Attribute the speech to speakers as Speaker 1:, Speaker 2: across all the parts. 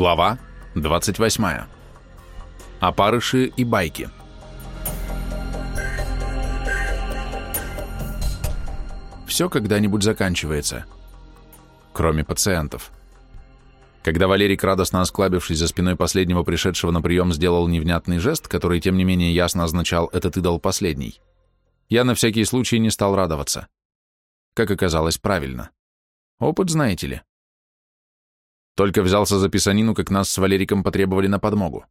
Speaker 1: Глава 28. Опарыши и байки. Все когда-нибудь заканчивается. Кроме пациентов. Когда Валерик, радостно осклабившись за спиной последнего пришедшего на прием, сделал невнятный жест, который, тем не менее, ясно означал «этот идол последний», я на всякий случай не стал радоваться. Как оказалось, правильно. Опыт, знаете ли. Только взялся за писанину, как нас с Валериком потребовали на подмогу.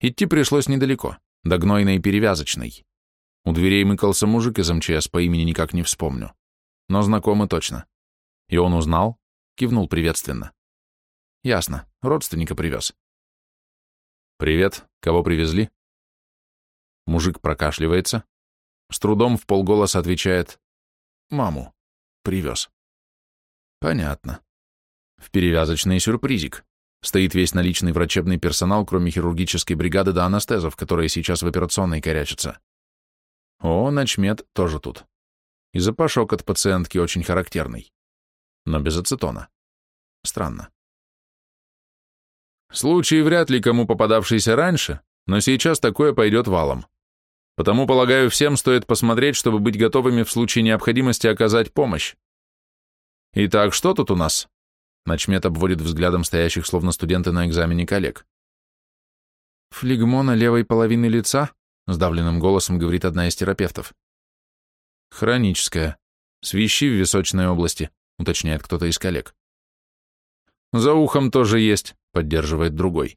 Speaker 1: Идти пришлось недалеко, до гнойной перевязочной. У дверей мыкался мужик из МЧС, по имени никак не вспомню. Но знакомый точно. И он узнал, кивнул приветственно. Ясно, родственника привез. «Привет, кого привезли?» Мужик прокашливается, с трудом в полголоса отвечает «Маму привез». «Понятно. В перевязочный сюрпризик. Стоит весь наличный врачебный персонал, кроме хирургической бригады до анестезов, которые сейчас в операционной корячатся. О, начмет тоже тут. И запашок от пациентки очень характерный. Но без ацетона. Странно. Случай вряд ли кому попадавшийся раньше, но сейчас такое пойдет валом. Потому, полагаю, всем стоит посмотреть, чтобы быть готовыми в случае необходимости оказать помощь. Итак, что тут у нас? Начмет обводит взглядом стоящих, словно студенты на экзамене коллег. «Флегмона левой половины лица?» — сдавленным голосом говорит одна из терапевтов. «Хроническая. Свищи в височной области», — уточняет кто-то из коллег. «За ухом тоже есть», — поддерживает другой.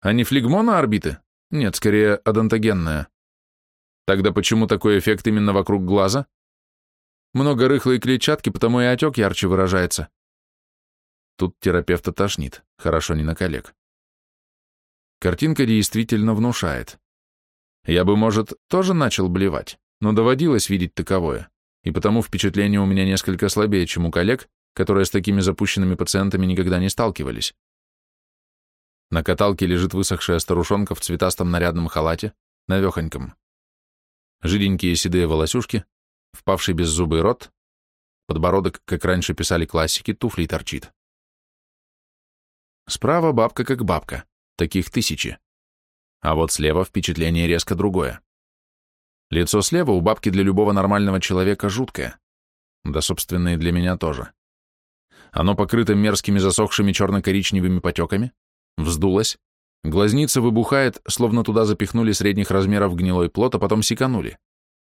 Speaker 1: «А не флегмона орбиты? Нет, скорее адонтогенная. Тогда почему такой эффект именно вокруг глаза? Много рыхлой клетчатки, потому и отек ярче выражается. Тут терапевта тошнит, хорошо не на коллег. Картинка действительно внушает. Я бы, может, тоже начал блевать, но доводилось видеть таковое, и потому впечатление у меня несколько слабее, чем у коллег, которые с такими запущенными пациентами никогда не сталкивались. На каталке лежит высохшая старушонка в цветастом нарядном халате, навехоньком. Жиденькие седые волосюшки, впавший беззубый рот, подбородок, как раньше писали классики, туфлей торчит. Справа бабка как бабка, таких тысячи. А вот слева впечатление резко другое. Лицо слева у бабки для любого нормального человека жуткое. Да, собственно, и для меня тоже. Оно покрыто мерзкими засохшими черно-коричневыми потеками, вздулось, глазница выбухает, словно туда запихнули средних размеров гнилой плод, а потом секанули.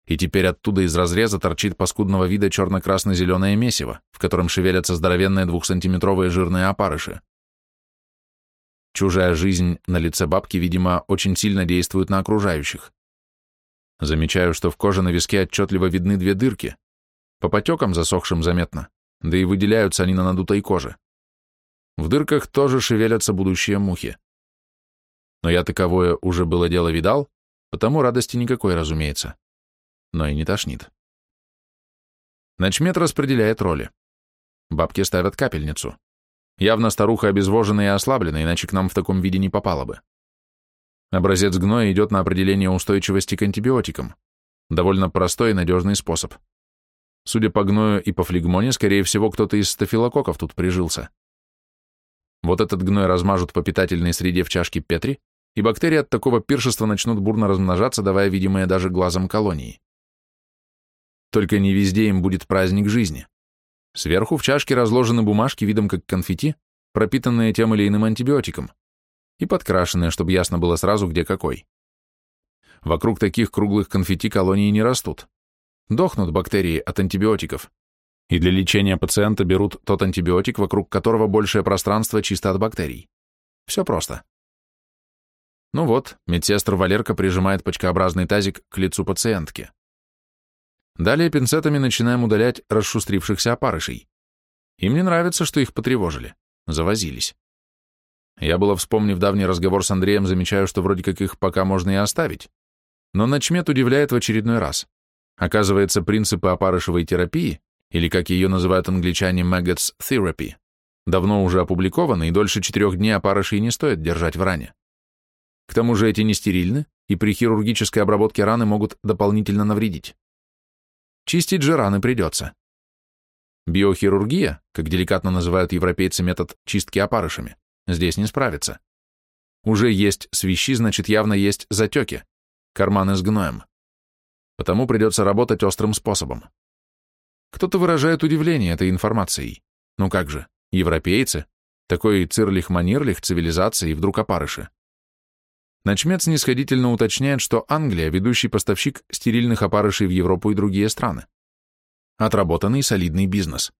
Speaker 1: И теперь оттуда из разреза торчит паскудного вида черно-красно-зеленое месиво, в котором шевелятся здоровенные двухсантиметровые жирные опарыши. Чужая жизнь на лице бабки, видимо, очень сильно действует на окружающих. Замечаю, что в коже на виске отчетливо видны две дырки. По потекам засохшим заметно, да и выделяются они на надутой коже. В дырках тоже шевелятся будущие мухи. Но я таковое уже было дело видал, потому радости никакой, разумеется. Но и не тошнит. Начмет распределяет роли. Бабки ставят капельницу. Явно старуха обезвожена и ослаблена, иначе к нам в таком виде не попала бы. Образец гноя идет на определение устойчивости к антибиотикам. Довольно простой и надежный способ. Судя по гною и по флегмоне, скорее всего, кто-то из стафилококков тут прижился. Вот этот гной размажут по питательной среде в чашке Петри, и бактерии от такого пиршества начнут бурно размножаться, давая видимые даже глазом колонии. Только не везде им будет праздник жизни. Сверху в чашке разложены бумажки видом как конфетти, пропитанные тем или иным антибиотиком, и подкрашенные, чтобы ясно было сразу, где какой. Вокруг таких круглых конфетти колонии не растут. Дохнут бактерии от антибиотиков. И для лечения пациента берут тот антибиотик, вокруг которого большее пространство чисто от бактерий. Все просто. Ну вот, медсестр Валерка прижимает почкообразный тазик к лицу пациентки. Далее пинцетами начинаем удалять расшустрившихся опарышей. Им не нравится, что их потревожили. Завозились. Я было, вспомнив давний разговор с Андреем, замечаю, что вроде как их пока можно и оставить. Но начмет удивляет в очередной раз. Оказывается, принципы опарышевой терапии, или как ее называют англичане maggots therapy, давно уже опубликованы, и дольше четырех дней опарышей не стоит держать в ране. К тому же эти не стерильны, и при хирургической обработке раны могут дополнительно навредить. Чистить же раны придется. Биохирургия, как деликатно называют европейцы метод чистки опарышами, здесь не справится. Уже есть свищи, значит, явно есть затеки, карманы с гноем. Потому придется работать острым способом. Кто-то выражает удивление этой информацией. Ну как же, европейцы, такой цирлих-манирлих цивилизации и вдруг опарыши. Начмец снисходительно уточняет, что Англия – ведущий поставщик стерильных опарышей в Европу и другие страны. Отработанный солидный бизнес.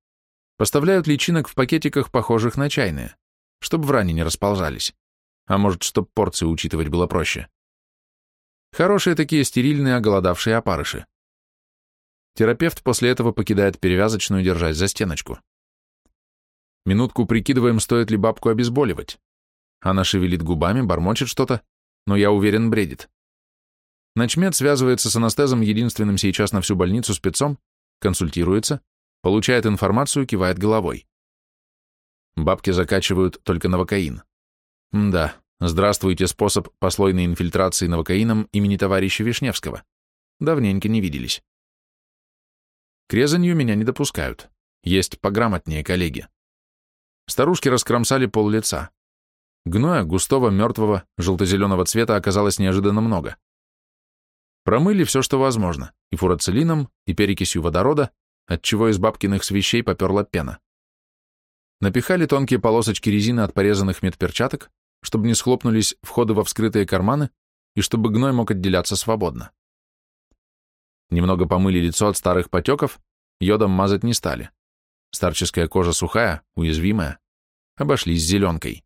Speaker 1: Поставляют личинок в пакетиках, похожих на чайные, чтобы в ране не расползались. А может, чтобы порции учитывать было проще. Хорошие такие стерильные оголодавшие опарыши. Терапевт после этого покидает перевязочную, держась за стеночку. Минутку прикидываем, стоит ли бабку обезболивать. Она шевелит губами, бормочет что-то, но я уверен, бредит. Начмет связывается с анестезом, единственным сейчас на всю больницу спецом, консультируется, получает информацию, кивает головой. Бабки закачивают только новокаин. Да, здравствуйте, способ послойной инфильтрации новокаином имени товарища Вишневского. Давненько не виделись. К резанью меня не допускают. Есть пограмотнее коллеги. Старушки раскромсали пол лица. Гноя, густого, мертвого, желто-зеленого цвета оказалось неожиданно много. Промыли все, что возможно, и фурацилином, и перекисью водорода, отчего из бабкиных свещей поперла пена. Напихали тонкие полосочки резины от порезанных медперчаток, чтобы не схлопнулись входы во вскрытые карманы и чтобы гной мог отделяться свободно. Немного помыли лицо от старых потеков, йодом мазать не стали. Старческая кожа сухая, уязвимая. Обошлись зеленкой.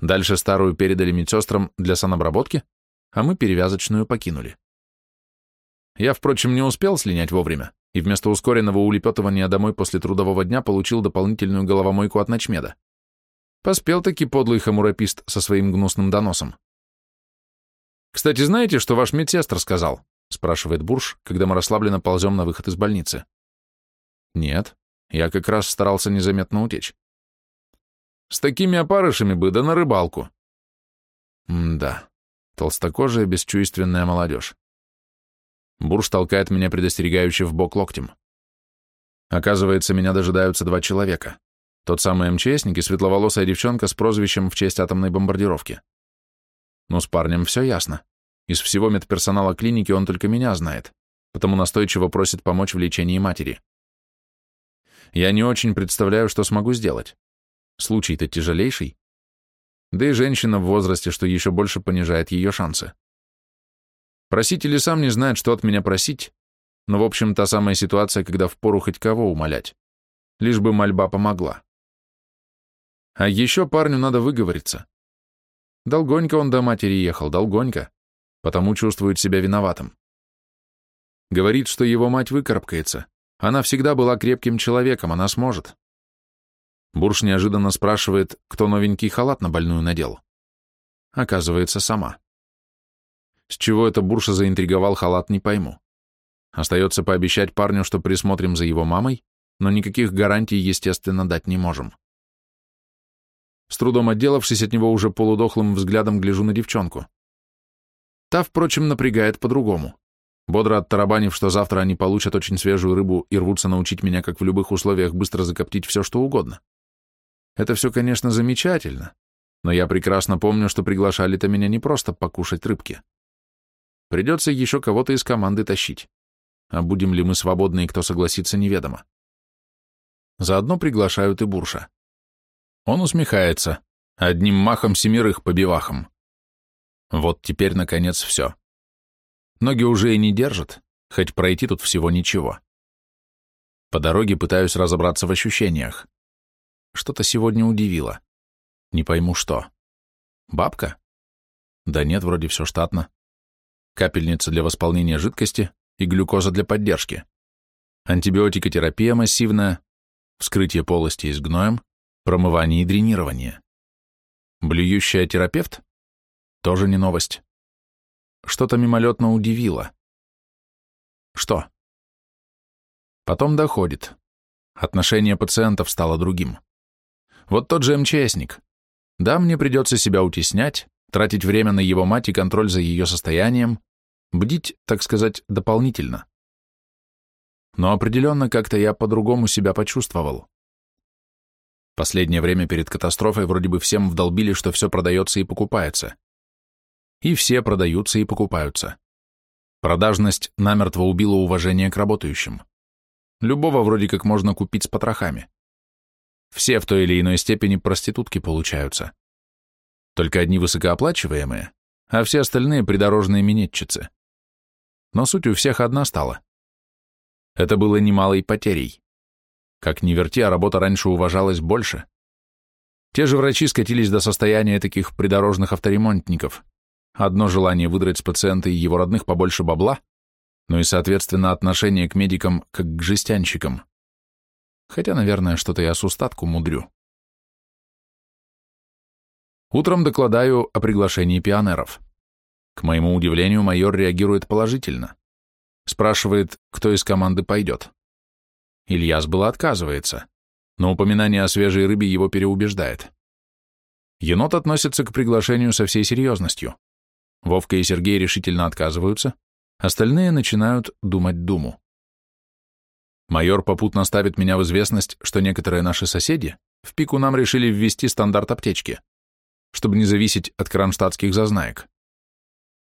Speaker 1: Дальше старую передали медсестрам для санобработки, а мы перевязочную покинули. Я, впрочем, не успел слинять вовремя, и вместо ускоренного улепетывания домой после трудового дня получил дополнительную головомойку от ночмеда. Поспел таки подлый хамурапист со своим гнусным доносом. «Кстати, знаете, что ваш медсестр сказал?» спрашивает Бурж, когда мы расслабленно ползем на выход из больницы. «Нет, я как раз старался незаметно утечь. С такими опарышами бы, да на рыбалку. М-да, толстокожая, бесчувственная молодежь. Бурж толкает меня предостерегающе в бок локтем. Оказывается, меня дожидаются два человека. Тот самый МЧСник и светловолосая девчонка с прозвищем в честь атомной бомбардировки. Ну, с парнем все ясно. Из всего медперсонала клиники он только меня знает, потому настойчиво просит помочь в лечении матери. Я не очень представляю, что смогу сделать. Случай-то тяжелейший. Да и женщина в возрасте, что еще больше понижает ее шансы. Проситель и сам не знает, что от меня просить, но, в общем, та самая ситуация, когда впору хоть кого умолять. Лишь бы мольба помогла. А еще парню надо выговориться. Долгонько он до матери ехал, долгонько, потому чувствует себя виноватым. Говорит, что его мать выкарабкается, она всегда была крепким человеком, она сможет. Бурш неожиданно спрашивает, кто новенький халат на больную надел. Оказывается, сама. С чего это Бурша заинтриговал халат, не пойму. Остается пообещать парню, что присмотрим за его мамой, но никаких гарантий, естественно, дать не можем. С трудом отделавшись от него уже полудохлым взглядом, гляжу на девчонку. Та, впрочем, напрягает по-другому бодро оттарабанив, что завтра они получат очень свежую рыбу и рвутся научить меня, как в любых условиях, быстро закоптить все, что угодно. Это все, конечно, замечательно, но я прекрасно помню, что приглашали-то меня не просто покушать рыбки. Придется еще кого-то из команды тащить. А будем ли мы свободны и кто согласится, неведомо. Заодно приглашают и Бурша. Он усмехается, одним махом семерых побивахом. Вот теперь, наконец, все. Ноги уже и не держат, хоть пройти тут всего ничего. По дороге пытаюсь разобраться в ощущениях. Что-то сегодня удивило. Не пойму, что. Бабка? Да нет, вроде все штатно. Капельница для восполнения жидкости и глюкоза для поддержки. Антибиотикотерапия массивная, вскрытие полости с гноем, промывание и дренирование. Блюющая терапевт? Тоже не новость что-то мимолетно удивило. Что? Потом доходит. Отношение пациентов стало другим. Вот тот же МЧСник. Да, мне придется себя утеснять, тратить время на его мать и контроль за ее состоянием, бдить, так сказать, дополнительно. Но определенно как-то я по-другому себя почувствовал. Последнее время перед катастрофой вроде бы всем вдолбили, что все продается и покупается. И все продаются и покупаются. Продажность намертво убила уважение к работающим. Любого вроде как можно купить с потрохами. Все в той или иной степени проститутки получаются. Только одни высокооплачиваемые, а все остальные придорожные минетчицы. Но суть у всех одна стала. Это было немалой потерей. Как ни верти, а работа раньше уважалась больше. Те же врачи скатились до состояния таких придорожных авторемонтников. Одно желание выдрать с пациента и его родных побольше бабла, ну и, соответственно, отношение к медикам как к жестянщикам. Хотя, наверное, что-то я с устатку мудрю. Утром докладаю о приглашении пионеров. К моему удивлению, майор реагирует положительно. Спрашивает, кто из команды пойдет. Ильяс было отказывается, но упоминание о свежей рыбе его переубеждает. Енот относится к приглашению со всей серьезностью. Вовка и Сергей решительно отказываются, остальные начинают думать думу. Майор попутно ставит меня в известность, что некоторые наши соседи в пику нам решили ввести стандарт аптечки, чтобы не зависеть от кронштадтских зазнаек.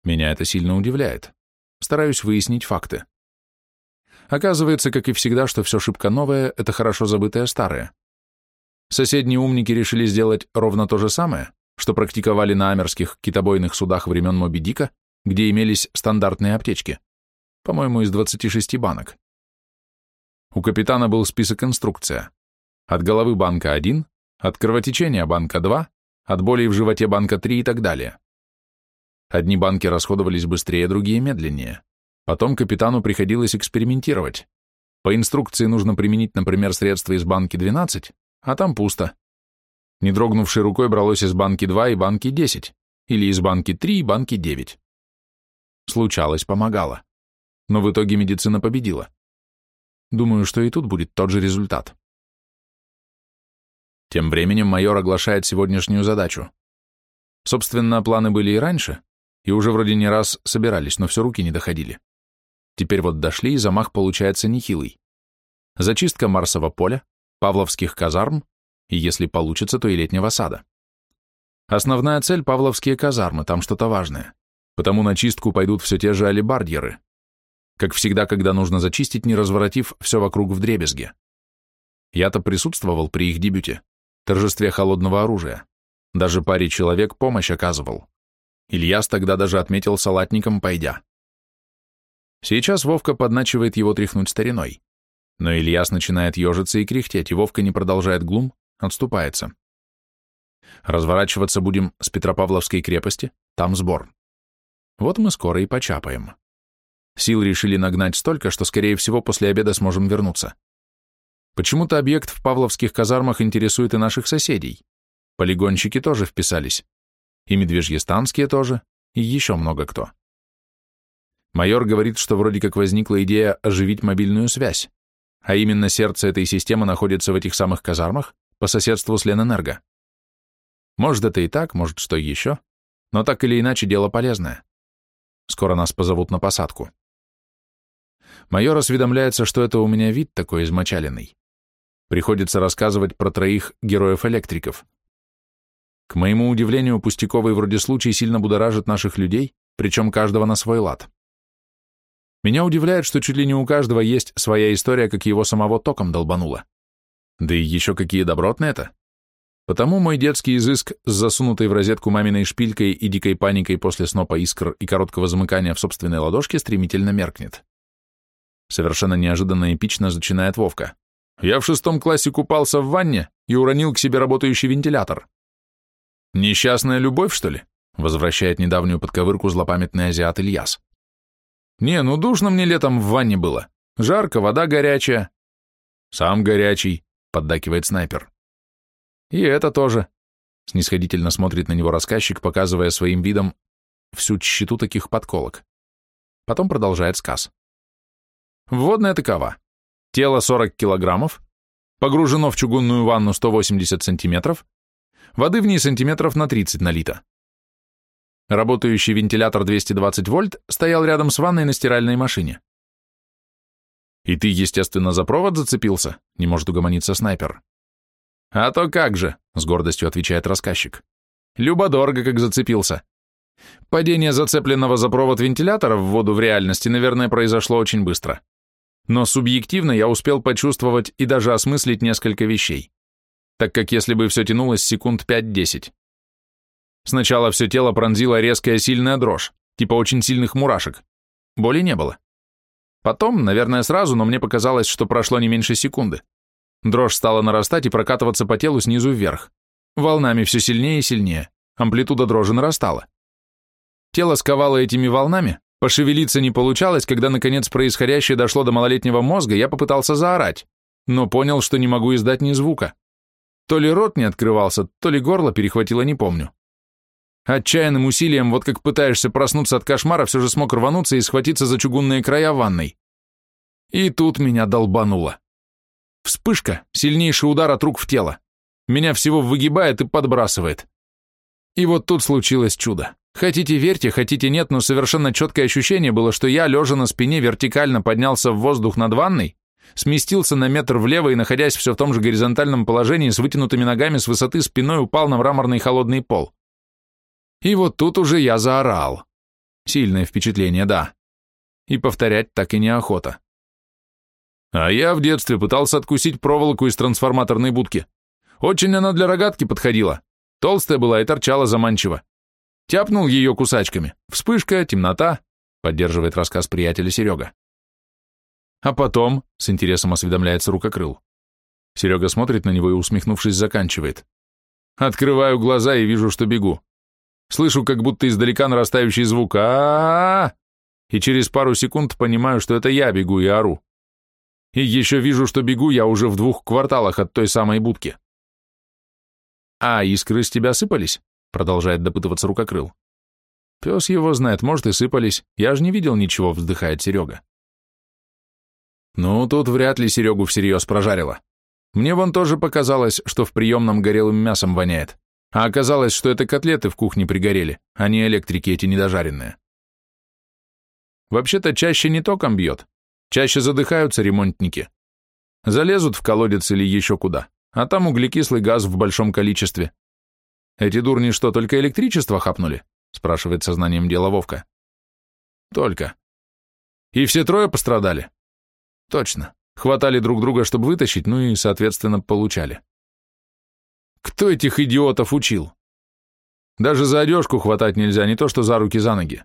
Speaker 1: Меня это сильно удивляет. Стараюсь выяснить факты. Оказывается, как и всегда, что все шибко новое — это хорошо забытое старое. Соседние умники решили сделать ровно то же самое, что практиковали на амерских китобойных судах времен Моби Дика, где имелись стандартные аптечки, по-моему, из 26 банок. У капитана был список инструкция. От головы банка 1, от кровотечения банка 2, от боли в животе банка 3 и так далее. Одни банки расходовались быстрее, другие медленнее. Потом капитану приходилось экспериментировать. По инструкции нужно применить, например, средства из банки 12, а там пусто. Не дрогнувшей рукой бралось из банки 2 и банки 10, или из банки 3 и банки 9. Случалось, помогало. Но в итоге медицина победила. Думаю, что и тут будет тот же результат. Тем временем майор оглашает сегодняшнюю задачу. Собственно, планы были и раньше, и уже вроде не раз собирались, но все руки не доходили. Теперь вот дошли, и замах получается нехилый. Зачистка Марсового поля, Павловских казарм, и если получится, то и летнего сада. Основная цель — Павловские казармы, там что-то важное. Потому на чистку пойдут все те же алибардьеры. Как всегда, когда нужно зачистить, не разворотив все вокруг в дребезге. Я-то присутствовал при их дебюте, торжестве холодного оружия. Даже паре человек помощь оказывал. Ильяс тогда даже отметил салатником, пойдя. Сейчас Вовка подначивает его тряхнуть стариной. Но Ильяс начинает ежиться и кряхтеть, и Вовка не продолжает глум, отступается. Разворачиваться будем с Петропавловской крепости, там сбор. Вот мы скоро и почапаем. Сил решили нагнать столько, что, скорее всего, после обеда сможем вернуться. Почему-то объект в Павловских казармах интересует и наших соседей. Полигонщики тоже вписались. И медвежьестанские тоже, и еще много кто. Майор говорит, что вроде как возникла идея оживить мобильную связь, а именно сердце этой системы находится в этих самых казармах по соседству с Ленэнерго. Может, это и так, может, что еще, но так или иначе дело полезное. Скоро нас позовут на посадку. Майор осведомляется, что это у меня вид такой измочаленный. Приходится рассказывать про троих героев-электриков. К моему удивлению, пустяковый вроде случай сильно будоражит наших людей, причем каждого на свой лад. Меня удивляет, что чуть ли не у каждого есть своя история, как его самого током долбануло. Да и еще какие добротные это. Потому мой детский изыск с засунутой в розетку маминой шпилькой и дикой паникой после снопа искр и короткого замыкания в собственной ладошке стремительно меркнет. Совершенно неожиданно эпично зачинает Вовка. Я в шестом классе купался в ванне и уронил к себе работающий вентилятор. «Несчастная любовь, что ли?» — возвращает недавнюю подковырку злопамятный азиат Ильяс. «Не, ну душно мне летом в ванне было. Жарко, вода горячая». «Сам горячий», — поддакивает снайпер. «И это тоже», — снисходительно смотрит на него рассказчик, показывая своим видом всю тщету таких подколок. Потом продолжает сказ. Вводная такова. Тело 40 килограммов, погружено в чугунную ванну 180 сантиметров, воды в ней сантиметров на 30 налито. Работающий вентилятор 220 вольт стоял рядом с ванной на стиральной машине. «И ты, естественно, за провод зацепился?» — не может угомониться снайпер. А то как же, с гордостью отвечает рассказчик. Любо-дорого как зацепился. Падение зацепленного за провод вентилятора в воду в реальности, наверное, произошло очень быстро. Но субъективно я успел почувствовать и даже осмыслить несколько вещей, так как если бы все тянулось секунд 5-10. Сначала все тело пронзила резкая сильная дрожь, типа очень сильных мурашек. Боли не было. Потом, наверное, сразу, но мне показалось, что прошло не меньше секунды. Дрожь стала нарастать и прокатываться по телу снизу вверх. Волнами все сильнее и сильнее. Амплитуда дрожи нарастала. Тело сковало этими волнами, пошевелиться не получалось, когда, наконец, происходящее дошло до малолетнего мозга, я попытался заорать, но понял, что не могу издать ни звука. То ли рот не открывался, то ли горло перехватило, не помню. Отчаянным усилием, вот как пытаешься проснуться от кошмара, все же смог рвануться и схватиться за чугунные края ванной. И тут меня долбануло. Вспышка, сильнейший удар от рук в тело. Меня всего выгибает и подбрасывает. И вот тут случилось чудо. Хотите верьте, хотите нет, но совершенно четкое ощущение было, что я, лежа на спине, вертикально поднялся в воздух над ванной, сместился на метр влево и, находясь все в том же горизонтальном положении, с вытянутыми ногами с высоты спиной упал на мраморный холодный пол. И вот тут уже я заорал. Сильное впечатление, да. И повторять так и неохота. А я в детстве пытался откусить проволоку из трансформаторной будки. Очень она для рогатки подходила. Толстая была и торчала заманчиво. Тяпнул ее кусачками. Вспышка, темнота, поддерживает рассказ приятеля Серега. А потом, с интересом осведомляется рукокрыл. Серега смотрит на него и, усмехнувшись, заканчивает. Открываю глаза и вижу, что бегу. Слышу, как будто издалека нарастающий звук а, И через пару секунд понимаю, что это я бегу и ору. И еще вижу, что бегу я уже в двух кварталах от той самой будки. «А искры с тебя сыпались?» Продолжает допытываться рукокрыл. Пес его знает, может, и сыпались. Я же не видел ничего, вздыхает Серега. Ну, тут вряд ли Серегу всерьез прожарило. Мне вон тоже показалось, что в приемном горелым мясом воняет. А оказалось, что это котлеты в кухне пригорели, а не электрики эти недожаренные. Вообще-то чаще не током бьет, чаще задыхаются ремонтники. Залезут в колодец или еще куда, а там углекислый газ в большом количестве. Эти дурни что, только электричество хапнули? Спрашивает сознанием дела Вовка. Только. И все трое пострадали? Точно. Хватали друг друга, чтобы вытащить, ну и, соответственно, получали. Кто этих идиотов учил? Даже за одежку хватать нельзя, не то что за руки, за ноги.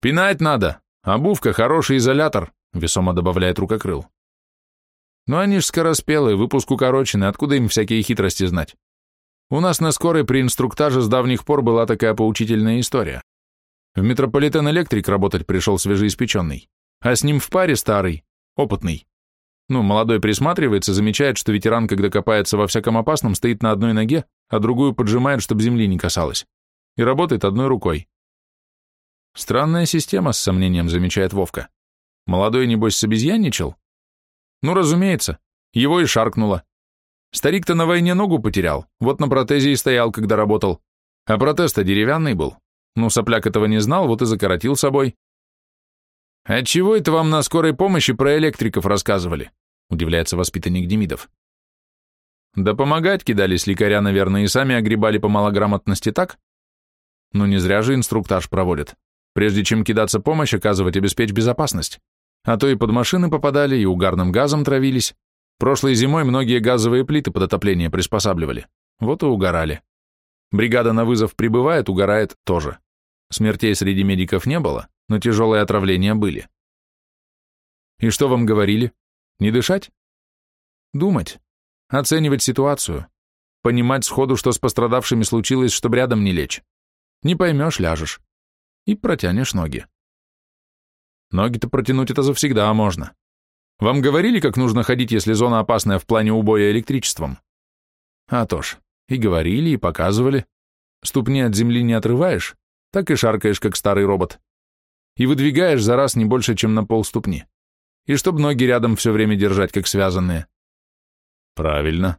Speaker 1: Пинать надо. Обувка — хороший изолятор, весомо добавляет рукокрыл. Но они ж скороспелые, выпуск укороченный, откуда им всякие хитрости знать? У нас на скорой при инструктаже с давних пор была такая поучительная история. В Метрополитен Электрик работать пришел свежеиспеченный, а с ним в паре старый, опытный. Ну, молодой присматривается, замечает, что ветеран, когда копается во всяком опасном, стоит на одной ноге, а другую поджимает, чтобы земли не касалось. И работает одной рукой. Странная система, с сомнением замечает Вовка. Молодой, небось, собезьянничал? Ну, разумеется. Его и шаркнуло. Старик-то на войне ногу потерял, вот на протезе и стоял, когда работал. А протез-то деревянный был. Ну, сопляк этого не знал, вот и закоротил собой. «Отчего это вам на скорой помощи про электриков рассказывали?» – удивляется воспитанник Демидов. «Да помогать кидались лекаря, наверное, и сами огребали по малограмотности так? Ну не зря же инструктаж проводят. Прежде чем кидаться помощь, оказывать обеспечь безопасность. А то и под машины попадали, и угарным газом травились. Прошлой зимой многие газовые плиты под отопление приспосабливали. Вот и угорали. Бригада на вызов прибывает, угорает тоже. Смертей среди медиков не было, но тяжелые отравления были. И что вам говорили? Не дышать? Думать. Оценивать ситуацию. Понимать сходу, что с пострадавшими случилось, чтобы рядом не лечь. Не поймешь, ляжешь. И протянешь ноги. Ноги-то протянуть это завсегда можно. Вам говорили, как нужно ходить, если зона опасная в плане убоя электричеством? А то ж, и говорили, и показывали. Ступни от земли не отрываешь, так и шаркаешь, как старый робот и выдвигаешь за раз не больше, чем на полступни. И чтоб ноги рядом все время держать, как связанные. Правильно.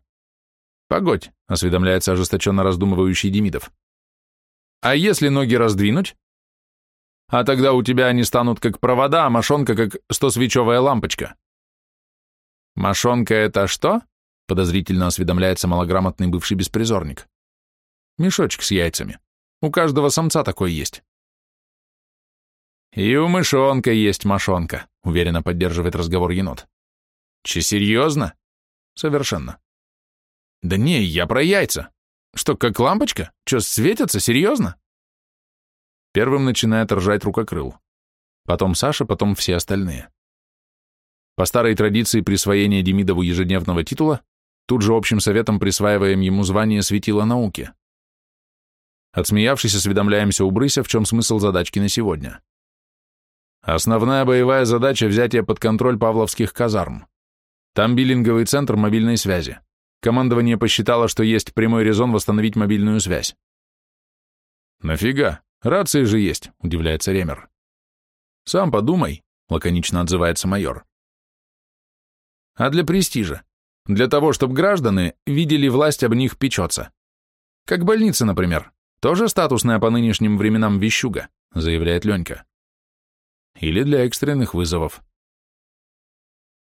Speaker 1: Погодь, осведомляется ожесточенно раздумывающий Демидов. А если ноги раздвинуть? А тогда у тебя они станут как провода, а мошонка как стосвечевая лампочка. Мошонка это что? подозрительно осведомляется малограмотный бывший беспризорник. Мешочек с яйцами. У каждого самца такой есть. И у мышонка есть мошонка, уверенно поддерживает разговор енот. Че, серьезно? Совершенно. Да не, я про яйца. Что, как лампочка? Че, светятся? Серьезно? Первым начинает ржать рукокрыл. Потом Саша, потом все остальные. По старой традиции присвоения Демидову ежедневного титула, тут же общим советом присваиваем ему звание светила науки. Отсмеявшись, осведомляемся у Брыся, в чем смысл задачки на сегодня. Основная боевая задача – взятие под контроль павловских казарм. Там биллинговый центр мобильной связи. Командование посчитало, что есть прямой резон восстановить мобильную связь. «Нафига? Рации же есть», – удивляется Ремер. «Сам подумай», – лаконично отзывается майор. «А для престижа? Для того, чтобы граждане видели власть об них печется. Как больница, например. Тоже статусная по нынешним временам вещуга», – заявляет Ленька. Или для экстренных вызовов.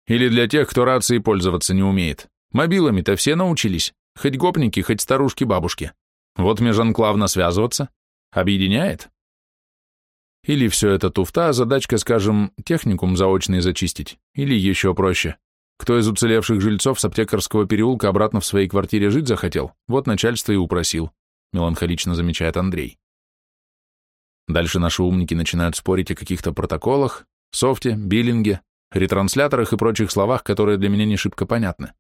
Speaker 1: Или для тех, кто рацией пользоваться не умеет. Мобилами-то все научились. Хоть гопники, хоть старушки-бабушки. Вот межанклавно связываться. Объединяет. Или все это туфта, а задачка, скажем, техникум заочный зачистить. Или еще проще. Кто из уцелевших жильцов с аптекарского переулка обратно в своей квартире жить захотел, вот начальство и упросил, меланхолично замечает Андрей. Дальше наши умники начинают спорить о каких-то протоколах, софте, биллинге, ретрансляторах и прочих словах, которые для меня не шибко понятны.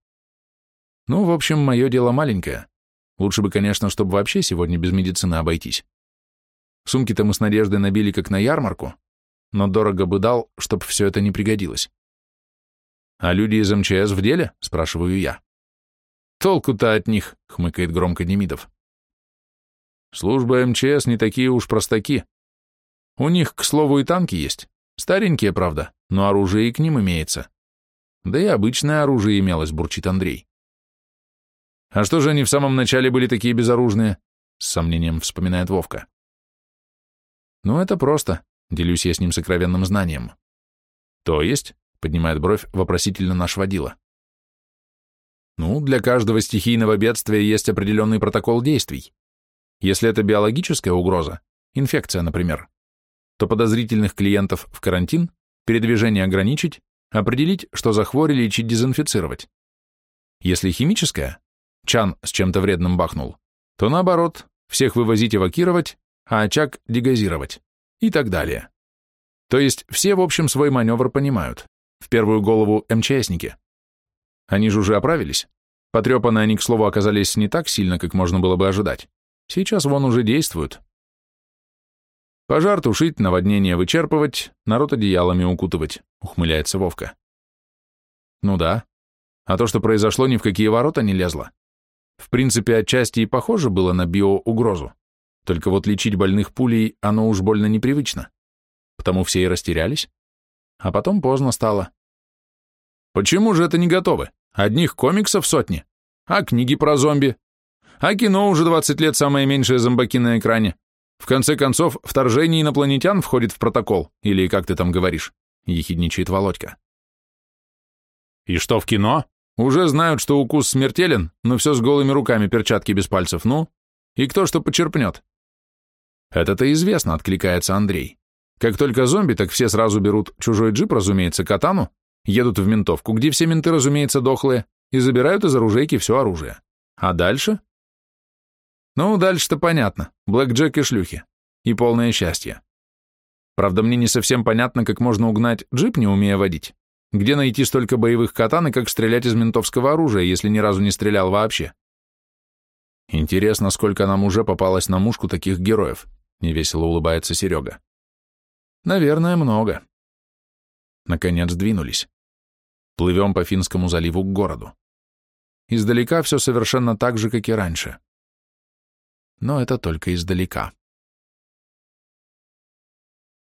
Speaker 1: Ну, в общем, мое дело маленькое. Лучше бы, конечно, чтобы вообще сегодня без медицины обойтись. Сумки-то мы с Надеждой набили как на ярмарку, но дорого бы дал, чтоб все это не пригодилось. «А люди из МЧС в деле?» — спрашиваю я. «Толку-то от них», — хмыкает громко Демидов. «Служба МЧС не такие уж простаки», у них, к слову, и танки есть. Старенькие, правда, но оружие и к ним имеется. Да и обычное оружие имелось, бурчит Андрей. А что же они в самом начале были такие безоружные? С сомнением вспоминает Вовка. Ну, это просто, делюсь я с ним сокровенным знанием. То есть, поднимает бровь вопросительно наш водила. Ну, для каждого стихийного бедствия есть определенный протокол действий. Если это биологическая угроза, инфекция, например, то подозрительных клиентов в карантин, передвижение ограничить, определить, что за хворь лечить, дезинфицировать. Если химическая, чан с чем-то вредным бахнул, то наоборот, всех вывозить эвакировать, а очаг дегазировать и так далее. То есть все, в общем, свой маневр понимают. В первую голову МЧСники. Они же уже оправились. Потрепанные они, к слову, оказались не так сильно, как можно было бы ожидать. Сейчас вон уже действуют, Пожар тушить, наводнение вычерпывать, народ одеялами укутывать, ухмыляется Вовка. Ну да. А то, что произошло, ни в какие ворота не лезло. В принципе, отчасти и похоже было на биоугрозу. Только вот лечить больных пулей оно уж больно непривычно. Потому все и растерялись. А потом поздно стало. Почему же это не готовы? Одних комиксов сотни. А книги про зомби? А кино уже 20 лет самое меньшее зомбаки на экране. В конце концов, вторжение инопланетян входит в протокол, или как ты там говоришь, ехидничает Володька. И что в кино? Уже знают, что укус смертелен, но все с голыми руками, перчатки без пальцев, ну? И кто что почерпнет? Это-то известно, откликается Андрей. Как только зомби, так все сразу берут чужой джип, разумеется, катану, едут в ментовку, где все менты, разумеется, дохлые, и забирают из оружейки все оружие. А дальше? Ну, дальше-то понятно. Блэк Джек и шлюхи. И полное счастье. Правда, мне не совсем понятно, как можно угнать джип, не умея водить. Где найти столько боевых катан и как стрелять из ментовского оружия, если ни разу не стрелял вообще? Интересно, сколько нам уже попалось на мушку таких героев, невесело улыбается Серега. Наверное, много. Наконец двинулись. Плывем по Финскому заливу к городу. Издалека все совершенно так же, как и раньше но это только издалека.